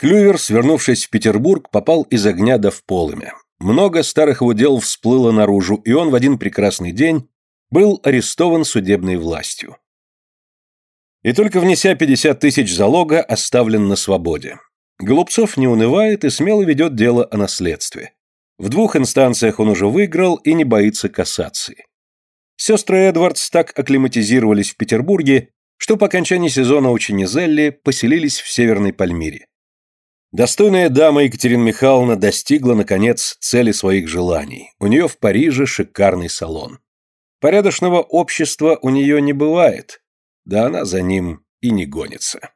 Клювер, свернувшись в Петербург, попал из огня до в полымя. Много старых его дел всплыло наружу, и он в один прекрасный день был арестован судебной властью. И только внеся 50 тысяч залога, оставлен на свободе. Голубцов не унывает и смело ведет дело о наследстве. В двух инстанциях он уже выиграл и не боится кассации. Сестры Эдвардс так акклиматизировались в Петербурге, что по окончании сезона ученизелли поселились в Северной Пальмире. Достойная дама Екатерина Михайловна достигла, наконец, цели своих желаний. У нее в Париже шикарный салон. Порядочного общества у нее не бывает, да она за ним и не гонится.